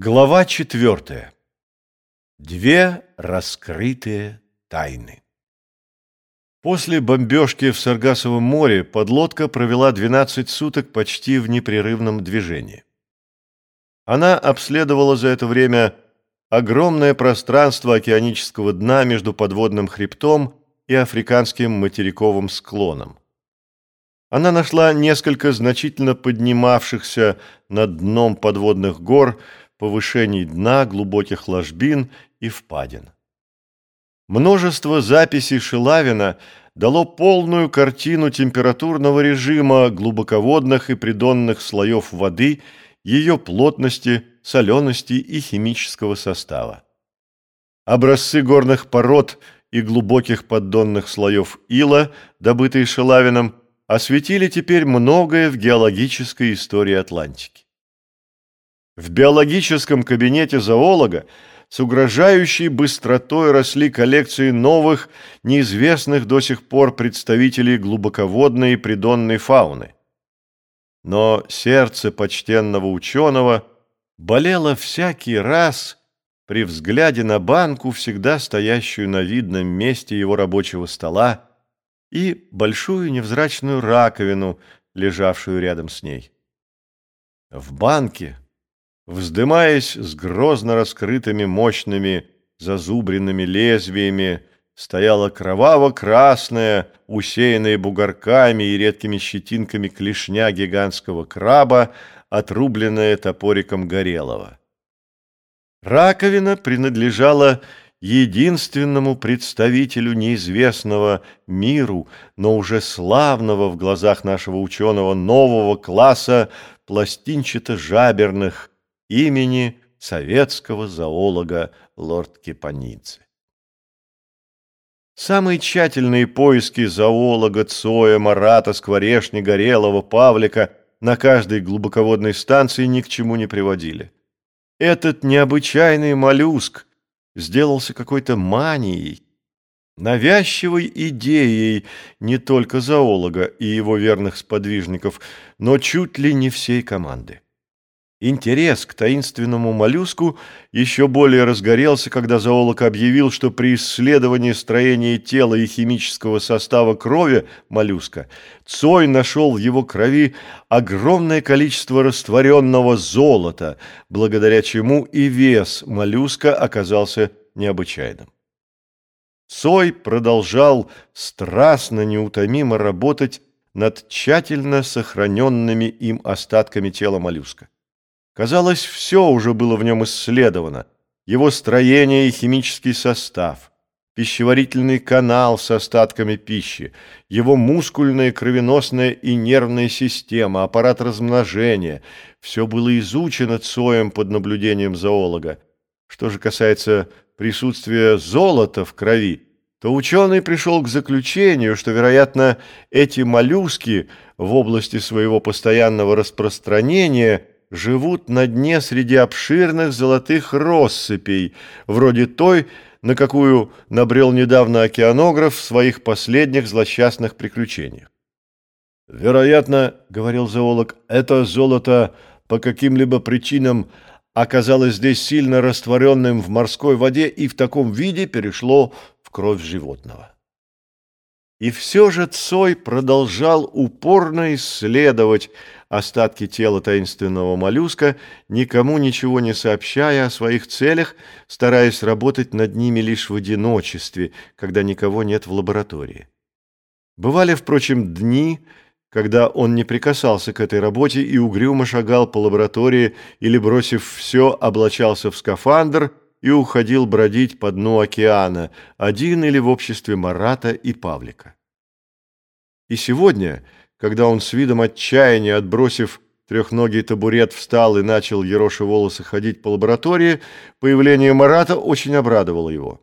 Глава четвертая. Две раскрытые тайны. После бомбежки в Саргасовом море подлодка провела 12 суток почти в непрерывном движении. Она обследовала за это время огромное пространство океанического дна между подводным хребтом и африканским материковым склоном. Она нашла несколько значительно поднимавшихся над дном подводных гор повышений дна, глубоких ложбин и впадин. Множество записей Шилавина дало полную картину температурного режима глубоководных и придонных слоев воды, ее плотности, солености и химического состава. Образцы горных пород и глубоких поддонных слоев ила, добытые Шилавином, осветили теперь многое в геологической истории Атлантики. В биологическом кабинете зоолога с угрожающей быстротой росли коллекции новых, неизвестных до сих пор представителей глубоководной и придонной фауны. Но сердце почтенного ученого болело всякий раз при взгляде на банку, всегда стоящую на видном месте его рабочего стола, и большую невзрачную раковину, лежавшую рядом с ней. В банке Вздымаясь с грозно раскрытыми мощными зазубренными лезвиями, стояла кроваво-красная, усеянная бугорками и редкими щетинками клешня гигантского краба, отрубленная топориком Горелого. Раковина принадлежала единственному представителю неизвестного миру, но уже славного в глазах нашего ученого нового класса пластинчато-жаберных, имени советского зоолога лорд Кипанидзе. Самые тщательные поиски зоолога Цоя, Марата, Скворешни, Горелого, Павлика на каждой глубоководной станции ни к чему не приводили. Этот необычайный моллюск сделался какой-то манией, навязчивой идеей не только зоолога и его верных сподвижников, но чуть ли не всей команды. Интерес к таинственному моллюску еще более разгорелся, когда зоолог объявил, что при исследовании строения тела и химического состава крови моллюска Цой нашел в его крови огромное количество растворенного золота, благодаря чему и вес моллюска оказался необычайным. Цой продолжал страстно, неутомимо работать над тщательно сохраненными им остатками тела моллюска. Казалось, все уже было в нем исследовано. Его строение и химический состав, пищеварительный канал с остатками пищи, его мускульная, кровеносная и нервная система, аппарат размножения – все было изучено Цоем под наблюдением зоолога. Что же касается присутствия золота в крови, то ученый пришел к заключению, что, вероятно, эти моллюски в области своего постоянного распространения – живут на дне среди обширных золотых россыпей, вроде той, на какую набрел недавно океанограф в своих последних злосчастных приключениях. «Вероятно, — говорил зоолог, — это золото по каким-либо причинам оказалось здесь сильно растворенным в морской воде и в таком виде перешло в кровь животного». И все же Цой продолжал упорно исследовать остатки тела таинственного моллюска, никому ничего не сообщая о своих целях, стараясь работать над ними лишь в одиночестве, когда никого нет в лаборатории. Бывали, впрочем, дни, когда он не прикасался к этой работе и угрюмо шагал по лаборатории или, бросив все, облачался в скафандр – и уходил бродить по дну океана, один или в обществе Марата и Павлика. И сегодня, когда он с видом отчаяния, отбросив трехногий табурет, встал и начал ероши волосы ходить по лаборатории, появление Марата очень обрадовало его.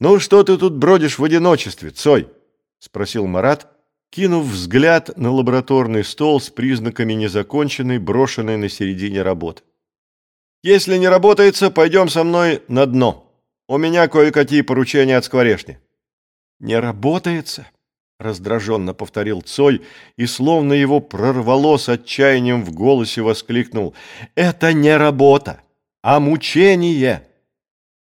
«Ну что ты тут бродишь в одиночестве, Цой?» — спросил Марат, кинув взгляд на лабораторный стол с признаками незаконченной, брошенной на середине работы. Если не работается, пойдем со мной на дно. У меня кое-какие поручения от скворешни». «Не работается?» — раздраженно повторил Цой, и словно его прорвало с отчаянием в голосе воскликнул. «Это не работа. а мучение.